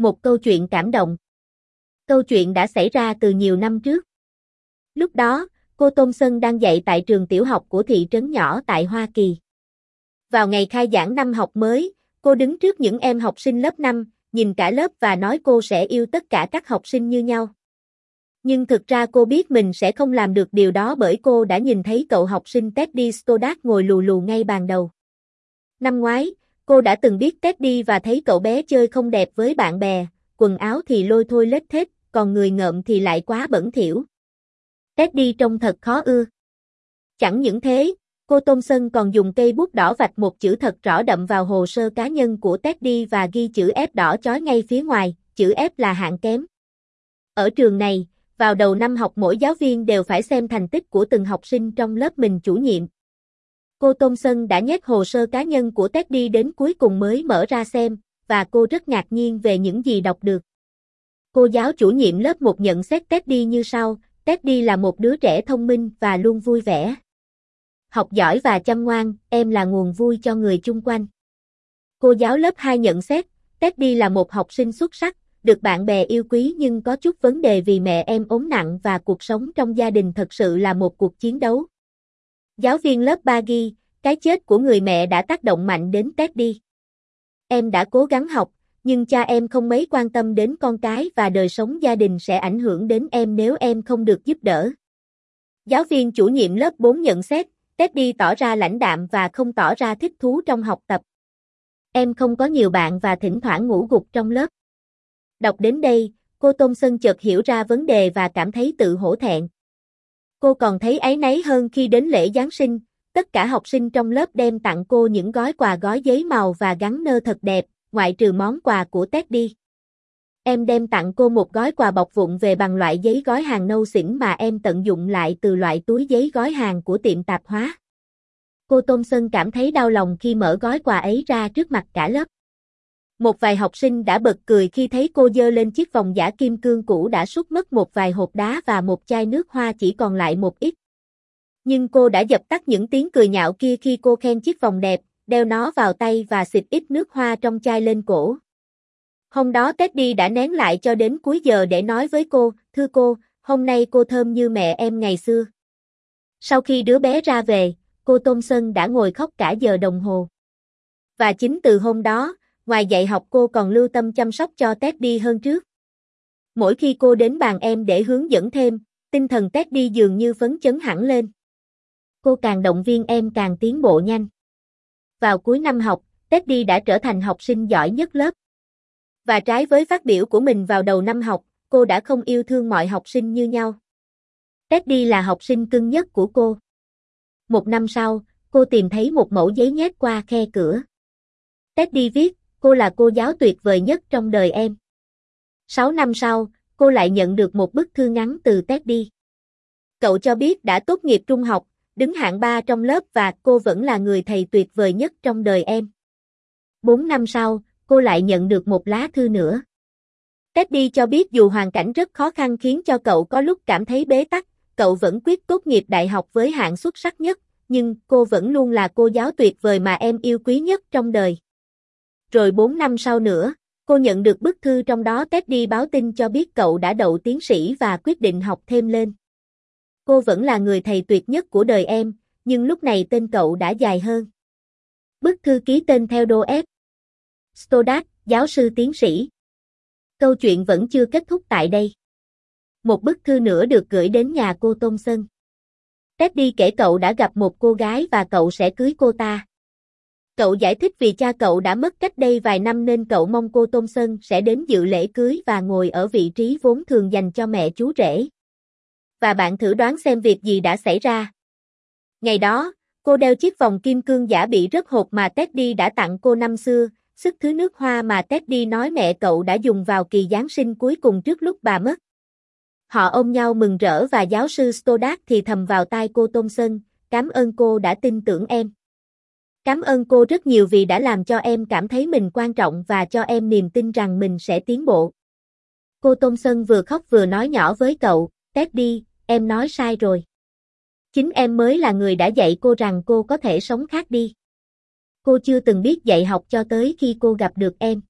Một câu chuyện cảm động. Câu chuyện đã xảy ra từ nhiều năm trước. Lúc đó, cô Tôn Sơn đang dạy tại trường tiểu học của thị trấn nhỏ tại Hoa Kỳ. Vào ngày khai giảng năm học mới, cô đứng trước những em học sinh lớp 5, nhìn cả lớp và nói cô sẽ yêu tất cả các học sinh như nhau. Nhưng thực ra cô biết mình sẽ không làm được điều đó bởi cô đã nhìn thấy cậu học sinh Teddy Stoddard ngồi lù lù ngay bàn đầu. Năm ngoái, cô đã từng biết Teddy và thấy cậu bé chơi không đẹp với bạn bè, quần áo thì lôi thôi lết thết, còn người ngợm thì lại quá bẩn thỉu. Teddy trông thật khó ưa. Chẳng những thế, cô Tôn Sơn còn dùng cây bút đỏ vạch một chữ thật rõ đậm vào hồ sơ cá nhân của Teddy và ghi chữ F đỏ chói ngay phía ngoài, chữ F là hạng kém. Ở trường này, vào đầu năm học mỗi giáo viên đều phải xem thành tích của từng học sinh trong lớp mình chủ nhiệm. Cô Tôn Sân đã nhét hồ sơ cá nhân của Teddy đến cuối cùng mới mở ra xem, và cô rất ngạc nhiên về những gì đọc được. Cô giáo chủ nhiệm lớp 1 nhận xét Teddy như sau, Teddy là một đứa trẻ thông minh và luôn vui vẻ. Học giỏi và chăm ngoan, em là nguồn vui cho người chung quanh. Cô giáo lớp 2 nhận xét, Teddy là một học sinh xuất sắc, được bạn bè yêu quý nhưng có chút vấn đề vì mẹ em ốm nặng và cuộc sống trong gia đình thật sự là một cuộc chiến đấu. Giáo viên lớp 3 ghi, cái chết của người mẹ đã tác động mạnh đến Teddy. Em đã cố gắng học, nhưng cha em không mấy quan tâm đến con cái và đời sống gia đình sẽ ảnh hưởng đến em nếu em không được giúp đỡ. Giáo viên chủ nhiệm lớp 4 nhận xét, Teddy tỏ ra lãnh đạm và không tỏ ra thích thú trong học tập. Em không có nhiều bạn và thỉnh thoảng ngủ gục trong lớp. Đọc đến đây, cô Tôn Sơn chợt hiểu ra vấn đề và cảm thấy tự hổ thẹn. Cô còn thấy áy náy hơn khi đến lễ Giáng sinh, tất cả học sinh trong lớp đem tặng cô những gói quà gói giấy màu và gắn nơ thật đẹp, ngoại trừ món quà của Teddy. Em đem tặng cô một gói quà bọc vụn về bằng loại giấy gói hàng nâu xỉn mà em tận dụng lại từ loại túi giấy gói hàng của tiệm tạp hóa. Cô Tôn Sơn cảm thấy đau lòng khi mở gói quà ấy ra trước mặt cả lớp. Một vài học sinh đã bật cười khi thấy cô dơ lên chiếc vòng giả kim cương cũ đã sút mất một vài hộp đá và một chai nước hoa chỉ còn lại một ít. Nhưng cô đã dập tắt những tiếng cười nhạo kia khi cô khen chiếc vòng đẹp, đeo nó vào tay và xịt ít nước hoa trong chai lên cổ. Hôm đó Teddy đã nén lại cho đến cuối giờ để nói với cô, thưa cô, hôm nay cô thơm như mẹ em ngày xưa. Sau khi đứa bé ra về, cô Tôn Sơn đã ngồi khóc cả giờ đồng hồ. Và chính từ hôm đó, ngoài dạy học cô còn lưu tâm chăm sóc cho Teddy hơn trước. Mỗi khi cô đến bàn em để hướng dẫn thêm, tinh thần Teddy dường như phấn chấn hẳn lên. Cô càng động viên em càng tiến bộ nhanh. Vào cuối năm học, Teddy đã trở thành học sinh giỏi nhất lớp. Và trái với phát biểu của mình vào đầu năm học, cô đã không yêu thương mọi học sinh như nhau. Teddy là học sinh cưng nhất của cô. Một năm sau, cô tìm thấy một mẫu giấy nhét qua khe cửa. Teddy viết, cô là cô giáo tuyệt vời nhất trong đời em. Sáu năm sau, cô lại nhận được một bức thư ngắn từ Teddy. Cậu cho biết đã tốt nghiệp trung học, đứng hạng 3 trong lớp và cô vẫn là người thầy tuyệt vời nhất trong đời em. Bốn năm sau, cô lại nhận được một lá thư nữa. Teddy cho biết dù hoàn cảnh rất khó khăn khiến cho cậu có lúc cảm thấy bế tắc, cậu vẫn quyết tốt nghiệp đại học với hạng xuất sắc nhất, nhưng cô vẫn luôn là cô giáo tuyệt vời mà em yêu quý nhất trong đời. Rồi 4 năm sau nữa, cô nhận được bức thư trong đó Teddy báo tin cho biết cậu đã đậu tiến sĩ và quyết định học thêm lên. Cô vẫn là người thầy tuyệt nhất của đời em, nhưng lúc này tên cậu đã dài hơn. Bức thư ký tên theo đô F. Stoddard, giáo sư tiến sĩ. Câu chuyện vẫn chưa kết thúc tại đây. Một bức thư nữa được gửi đến nhà cô Tôn Sơn. Teddy kể cậu đã gặp một cô gái và cậu sẽ cưới cô ta. Cậu giải thích vì cha cậu đã mất cách đây vài năm nên cậu mong cô Tôn Sơn sẽ đến dự lễ cưới và ngồi ở vị trí vốn thường dành cho mẹ chú rể. Và bạn thử đoán xem việc gì đã xảy ra. Ngày đó, cô đeo chiếc vòng kim cương giả bị rất hộp mà Teddy đã tặng cô năm xưa, sức thứ nước hoa mà Teddy nói mẹ cậu đã dùng vào kỳ Giáng sinh cuối cùng trước lúc bà mất. Họ ôm nhau mừng rỡ và giáo sư Stoddard thì thầm vào tai cô Tôn Sơn, cảm ơn cô đã tin tưởng em. Cảm ơn cô rất nhiều vì đã làm cho em cảm thấy mình quan trọng và cho em niềm tin rằng mình sẽ tiến bộ. Cô Tôn Sơn vừa khóc vừa nói nhỏ với cậu, Teddy, em nói sai rồi. Chính em mới là người đã dạy cô rằng cô có thể sống khác đi. Cô chưa từng biết dạy học cho tới khi cô gặp được em.